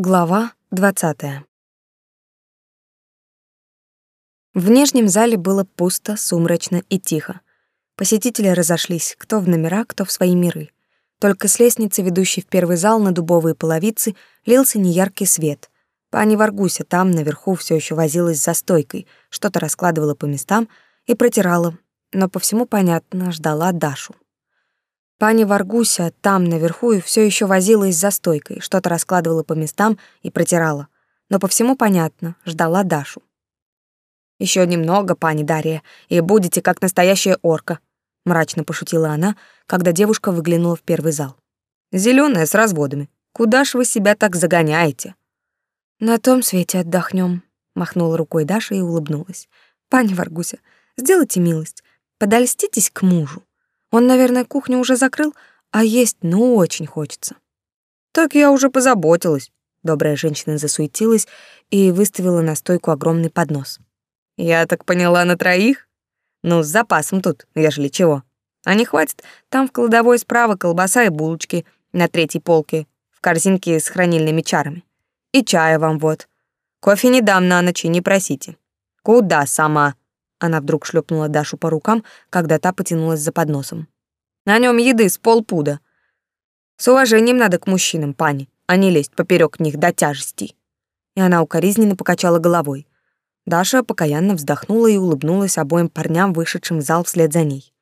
Глава 20. В внешнем зале было пусто, сумрачно и тихо. Посетители разошлись, кто в номера, кто в свои миры. Только с лестницы, ведущей в первый зал на дубовые половицы, лился неяркий свет. Пани Варгуся там, наверху, все еще возилась за стойкой, что-то раскладывала по местам и протирала, но по всему понятно, ждала Дашу. Пани Варгуся там наверху и все еще возилась за стойкой, что-то раскладывала по местам и протирала. Но по всему понятно, ждала Дашу. Еще немного, пани Дарья, и будете как настоящая орка, мрачно пошутила она, когда девушка выглянула в первый зал. Зеленая с разводами. Куда ж вы себя так загоняете? На том свете отдохнем, махнула рукой Даша и улыбнулась. Пани Варгуся, сделайте милость, подольститесь к мужу. Он, наверное, кухню уже закрыл, а есть ну очень хочется. Так я уже позаботилась. Добрая женщина засуетилась и выставила на стойку огромный поднос. Я так поняла, на троих? Ну, с запасом тут, ежели чего. А не хватит, там в кладовой справа колбаса и булочки на третьей полке, в корзинке с хранильными чарами. И чая вам вот. Кофе не дам на ночь, не просите. Куда сама? Она вдруг шлепнула Дашу по рукам, когда та потянулась за подносом. На нем еды с полпуда. С уважением надо к мужчинам, пани, а не лезть поперек них до тяжестей. И она укоризненно покачала головой. Даша покаянно вздохнула и улыбнулась обоим парням, вышедшим в зал вслед за ней.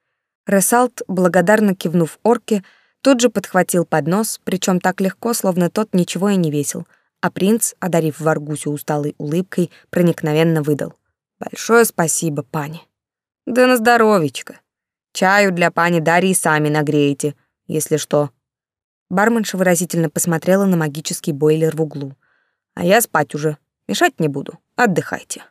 Ресалт, благодарно кивнув орке, тут же подхватил поднос, причем так легко, словно тот ничего и не весил, а принц, одарив Варгусю усталой улыбкой, проникновенно выдал — Большое спасибо, пани. Да на здоровечко. Чаю для пани Дарьи сами нагреете, если что. Барменша выразительно посмотрела на магический бойлер в углу. А я спать уже. Мешать не буду. Отдыхайте.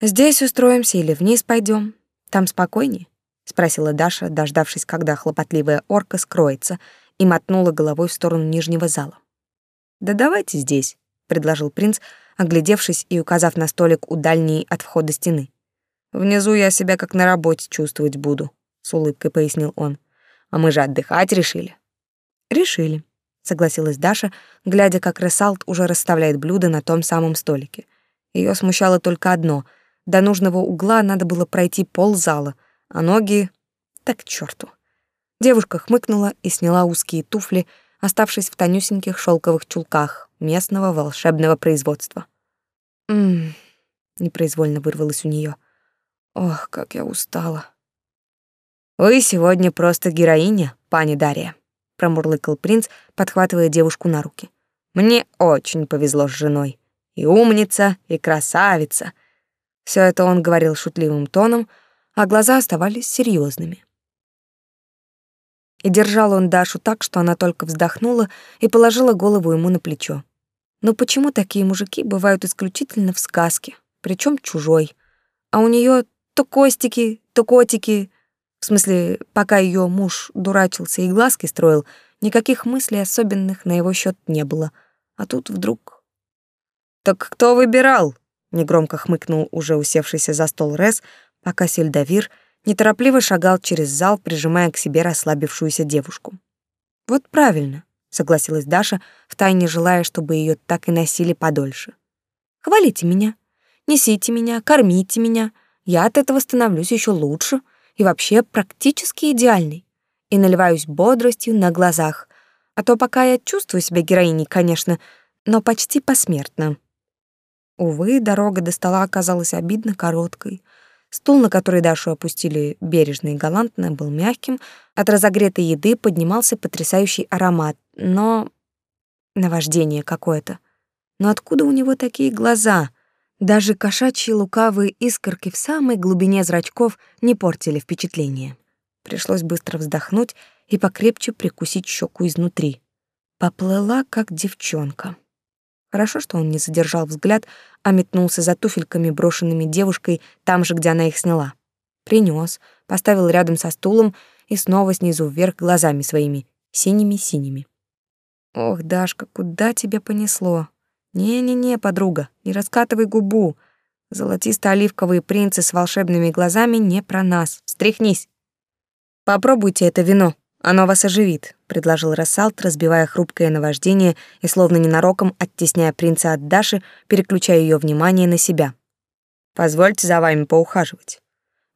Здесь устроимся или вниз пойдем? Там спокойнее? спросила Даша, дождавшись, когда хлопотливая орка скроется, и мотнула головой в сторону нижнего зала. Да давайте здесь, предложил принц, оглядевшись и указав на столик у дальней от входа стены. «Внизу я себя как на работе чувствовать буду», — с улыбкой пояснил он. «А мы же отдыхать решили». «Решили», — согласилась Даша, глядя, как Ресалт уже расставляет блюда на том самом столике. Ее смущало только одно — до нужного угла надо было пройти ползала, а ноги... Так к черту. Девушка хмыкнула и сняла узкие туфли, оставшись в тонюсеньких шелковых чулках местного волшебного производства. Мм, непроизвольно вырвалось у нее. Ох, как я устала. Вы сегодня просто героиня, пани Дарья, промурлыкал принц, подхватывая девушку на руки. Мне очень повезло с женой. И умница, и красавица. Все это он говорил шутливым тоном, а глаза оставались серьезными. И держал он Дашу так, что она только вздохнула и положила голову ему на плечо. Но почему такие мужики бывают исключительно в сказке, причем чужой? А у нее то костики, то котики. В смысле, пока ее муж дурачился и глазки строил, никаких мыслей особенных на его счет не было. А тут вдруг... «Так кто выбирал?» — негромко хмыкнул уже усевшийся за стол Рес, пока Сельдавир — неторопливо шагал через зал, прижимая к себе расслабившуюся девушку. «Вот правильно», — согласилась Даша, втайне желая, чтобы ее так и носили подольше. «Хвалите меня, несите меня, кормите меня. Я от этого становлюсь еще лучше и вообще практически идеальной. И наливаюсь бодростью на глазах. А то пока я чувствую себя героиней, конечно, но почти посмертно». Увы, дорога до стола оказалась обидно короткой — Стул, на который Дашу опустили бережно и галантно, был мягким, от разогретой еды поднимался потрясающий аромат, но... наваждение какое-то. Но откуда у него такие глаза? Даже кошачьи лукавые искорки в самой глубине зрачков не портили впечатление. Пришлось быстро вздохнуть и покрепче прикусить щеку изнутри. Поплыла, как девчонка. Хорошо, что он не задержал взгляд, а метнулся за туфельками, брошенными девушкой там же, где она их сняла. Принес, поставил рядом со стулом и снова снизу вверх глазами своими, синими-синими. Ох, Дашка, куда тебя понесло? Не-не-не, подруга, не раскатывай губу. Золотисто-оливковые принцы с волшебными глазами не про нас. Встряхнись. Попробуйте это вино, Оно вас оживит, предложил Рассалт, разбивая хрупкое наваждение и словно ненароком оттесняя принца от Даши, переключая ее внимание на себя. Позвольте за вами поухаживать.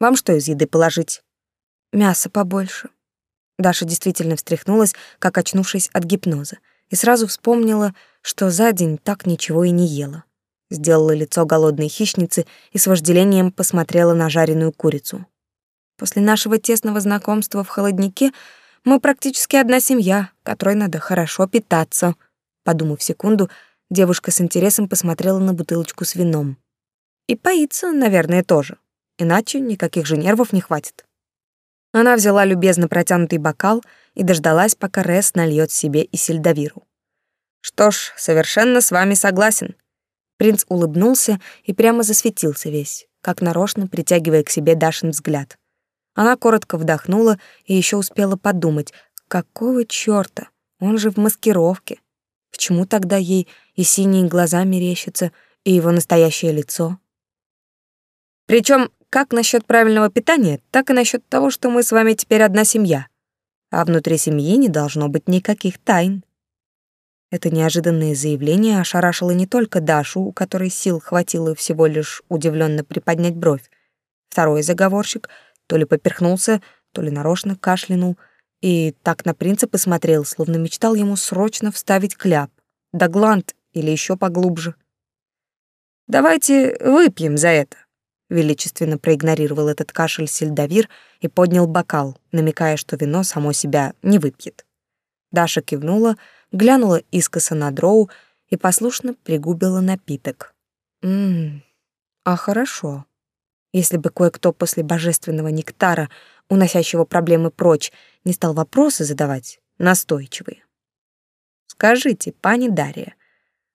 Вам что из еды положить? Мясо побольше. Даша действительно встряхнулась, как очнувшись от гипноза, и сразу вспомнила, что за день так ничего и не ела. Сделала лицо голодной хищницы и с вожделением посмотрела на жареную курицу. После нашего тесного знакомства в холоднике мы практически одна семья, которой надо хорошо питаться. Подумав секунду, девушка с интересом посмотрела на бутылочку с вином. И поиться, наверное, тоже. Иначе никаких же нервов не хватит. Она взяла любезно протянутый бокал и дождалась, пока Рес нальет себе и сельдовиру. «Что ж, совершенно с вами согласен». Принц улыбнулся и прямо засветился весь, как нарочно притягивая к себе Дашин взгляд. Она коротко вдохнула и еще успела подумать, какого чёрта, он же в маскировке. Почему тогда ей и синие глаза мерещатся, и его настоящее лицо? Причем как насчет правильного питания, так и насчет того, что мы с вами теперь одна семья. А внутри семьи не должно быть никаких тайн. Это неожиданное заявление ошарашило не только Дашу, у которой сил хватило всего лишь удивленно приподнять бровь. Второй заговорщик — то ли поперхнулся, то ли нарочно кашлянул, и так на принца посмотрел, словно мечтал ему срочно вставить кляп, да гланд или еще поглубже. «Давайте выпьем за это», — величественно проигнорировал этот кашель сельдовир и поднял бокал, намекая, что вино само себя не выпьет. Даша кивнула, глянула искоса на дроу и послушно пригубила напиток. «Ммм, а хорошо». Если бы кое-кто после божественного нектара, уносящего проблемы прочь, не стал вопросы задавать, настойчивые. Скажите, пани Дарья,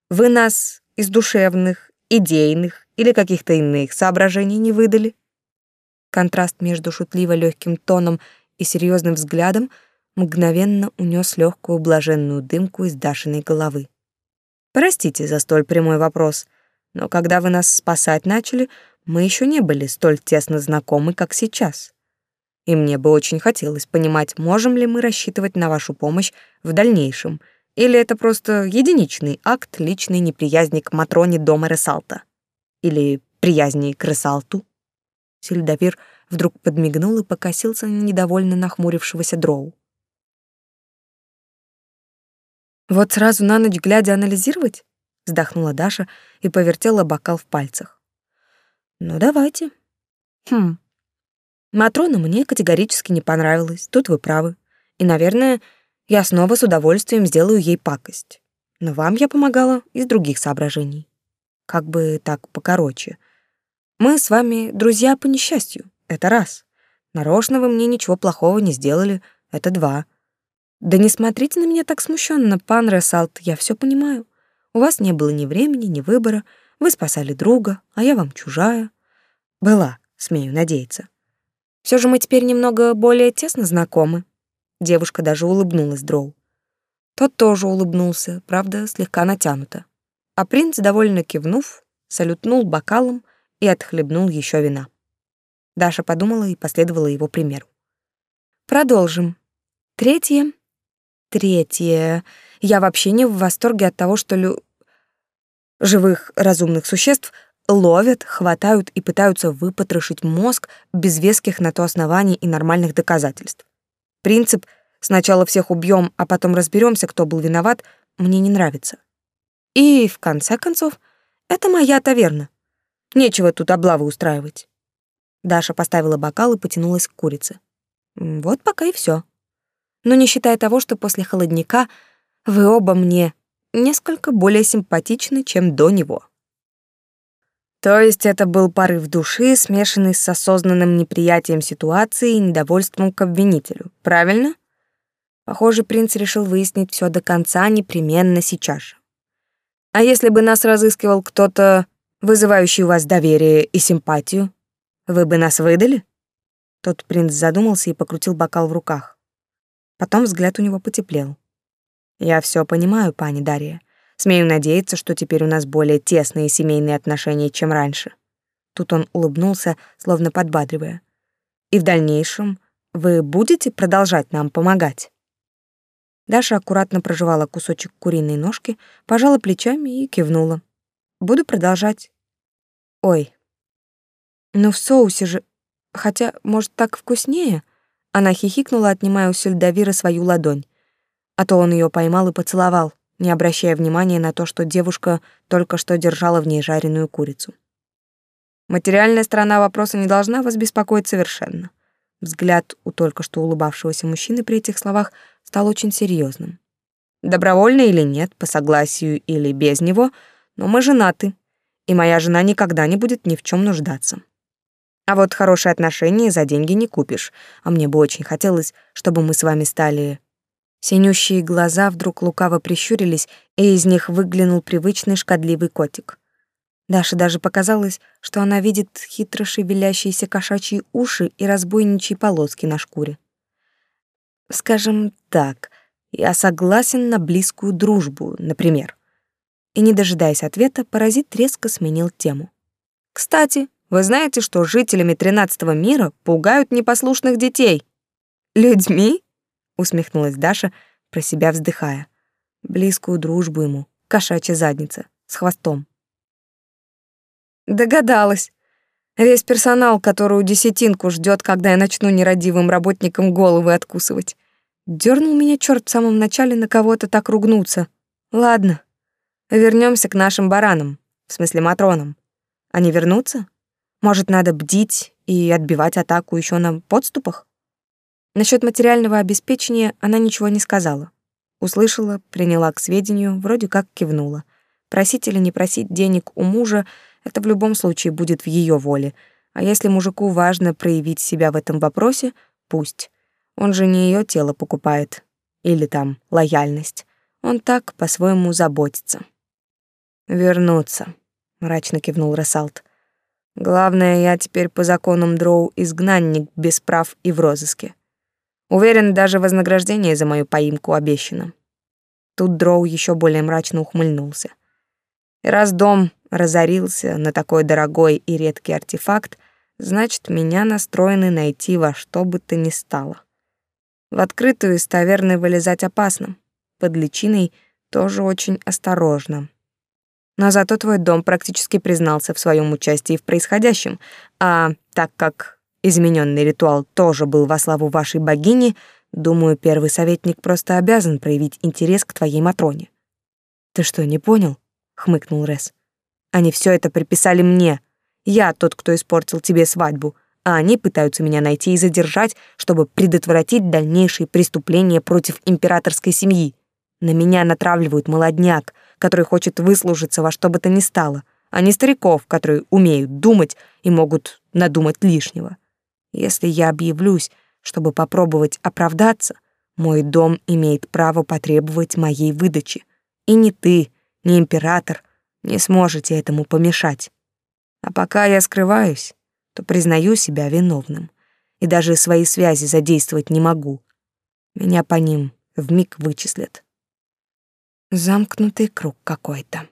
вы нас из душевных, идейных или каких-то иных соображений не выдали? Контраст между шутливо легким тоном и серьезным взглядом мгновенно унес легкую блаженную дымку из Дашиной головы. Простите за столь прямой вопрос, но когда вы нас спасать начали, мы еще не были столь тесно знакомы, как сейчас. И мне бы очень хотелось понимать, можем ли мы рассчитывать на вашу помощь в дальнейшем, или это просто единичный акт личной неприязни к Матроне дома Ресалта. Или приязни к Ресалту. Сильдавир вдруг подмигнул и покосился на недовольно нахмурившегося дроу. «Вот сразу на ночь глядя анализировать?» — вздохнула Даша и повертела бокал в пальцах. Ну, давайте. Хм. Матрона мне категорически не понравилась, тут вы правы. И, наверное, я снова с удовольствием сделаю ей пакость. Но вам я помогала из других соображений. Как бы так покороче. Мы с вами друзья по несчастью, это раз. Нарочно вы мне ничего плохого не сделали, это два. Да не смотрите на меня так смущенно, пан Рассалт, я все понимаю. У вас не было ни времени, ни выбора, вы спасали друга, а я вам чужая. Была, смею надеяться. Все же мы теперь немного более тесно знакомы. Девушка даже улыбнулась Дроу. Тот тоже улыбнулся, правда, слегка натянуто. А принц, довольно кивнув, салютнул бокалом и отхлебнул еще вина. Даша подумала и последовала его примеру. Продолжим. Третье. Третье. Я вообще не в восторге от того, что лю живых разумных существ ловят, хватают и пытаются выпотрошить мозг без веских на то оснований и нормальных доказательств. Принцип «сначала всех убьем, а потом разберемся, кто был виноват» мне не нравится. И, в конце концов, это моя таверна. Нечего тут облавы устраивать. Даша поставила бокал и потянулась к курице. Вот пока и все. Но не считая того, что после холодника вы оба мне несколько более симпатичны, чем до него. То есть это был порыв души, смешанный с осознанным неприятием ситуации и недовольством к обвинителю, правильно? Похоже, принц решил выяснить все до конца непременно сейчас. А если бы нас разыскивал кто-то, вызывающий у вас доверие и симпатию, вы бы нас выдали? Тот принц задумался и покрутил бокал в руках. Потом взгляд у него потеплел. Я все понимаю, пани Дарья. Смею надеяться, что теперь у нас более тесные семейные отношения, чем раньше. Тут он улыбнулся, словно подбадривая. И в дальнейшем вы будете продолжать нам помогать? Даша аккуратно прожевала кусочек куриной ножки, пожала плечами и кивнула. Буду продолжать. Ой. Ну в соусе же... Хотя, может, так вкуснее? Она хихикнула, отнимая у сельдовира свою ладонь. А то он ее поймал и поцеловал, не обращая внимания на то, что девушка только что держала в ней жареную курицу. Материальная сторона вопроса не должна вас беспокоить совершенно. Взгляд у только что улыбавшегося мужчины при этих словах стал очень серьезным. Добровольно или нет, по согласию или без него, но мы женаты, и моя жена никогда не будет ни в чем нуждаться. А вот хорошие отношения за деньги не купишь, а мне бы очень хотелось, чтобы мы с вами стали... Синющие глаза вдруг лукаво прищурились, и из них выглянул привычный шкодливый котик. Даше даже показалось, что она видит хитро шевелящиеся кошачьи уши и разбойничьи полоски на шкуре. Скажем так, я согласен на близкую дружбу, например. И не дожидаясь ответа, паразит резко сменил тему. Кстати, вы знаете, что жителями тринадцатого мира пугают непослушных детей? Людьми? Усмехнулась Даша, про себя вздыхая. Близкую дружбу ему, кошачья задница, с хвостом. Догадалась. Весь персонал, который десятинку ждет, когда я начну нерадивым работникам головы откусывать. Дёрнул меня чёрт в самом начале на кого-то так ругнуться. Ладно, вернемся к нашим баранам, в смысле матронам. Они вернутся? Может, надо бдить и отбивать атаку еще на подступах? Насчет материального обеспечения она ничего не сказала. Услышала, приняла к сведению, вроде как кивнула. Просить или не просить денег у мужа это в любом случае будет в ее воле. А если мужику важно проявить себя в этом вопросе, пусть. Он же не ее тело покупает. Или там лояльность. Он так по-своему заботится. «Вернуться», — мрачно кивнул Рассалт. «Главное, я теперь по законам Дроу изгнанник без прав и в розыске. Уверен, даже вознаграждение за мою поимку обещано». Тут Дроу еще более мрачно ухмыльнулся. И раз дом разорился на такой дорогой и редкий артефакт, значит, меня настроены найти во что бы то ни стало. В открытую из таверны вылезать опасно. Под личиной тоже очень осторожно. Но зато твой дом практически признался в своем участии в происходящем, а так как измененный ритуал тоже был во славу вашей богини, думаю, первый советник просто обязан проявить интерес к твоей Матроне. Ты что, не понял? хмыкнул Рес. Они все это приписали мне. Я тот, кто испортил тебе свадьбу, а они пытаются меня найти и задержать, чтобы предотвратить дальнейшие преступления против императорской семьи. На меня натравливают молодняк, который хочет выслужиться во что бы то ни стало, а не стариков, которые умеют думать и могут надумать лишнего. Если я объявлюсь, чтобы попробовать оправдаться, мой дом имеет право потребовать моей выдачи. И не ты, ни император не сможете этому помешать. А пока я скрываюсь, то признаю себя виновным и даже свои связи задействовать не могу. Меня по ним вмиг вычислят. Замкнутый круг какой-то.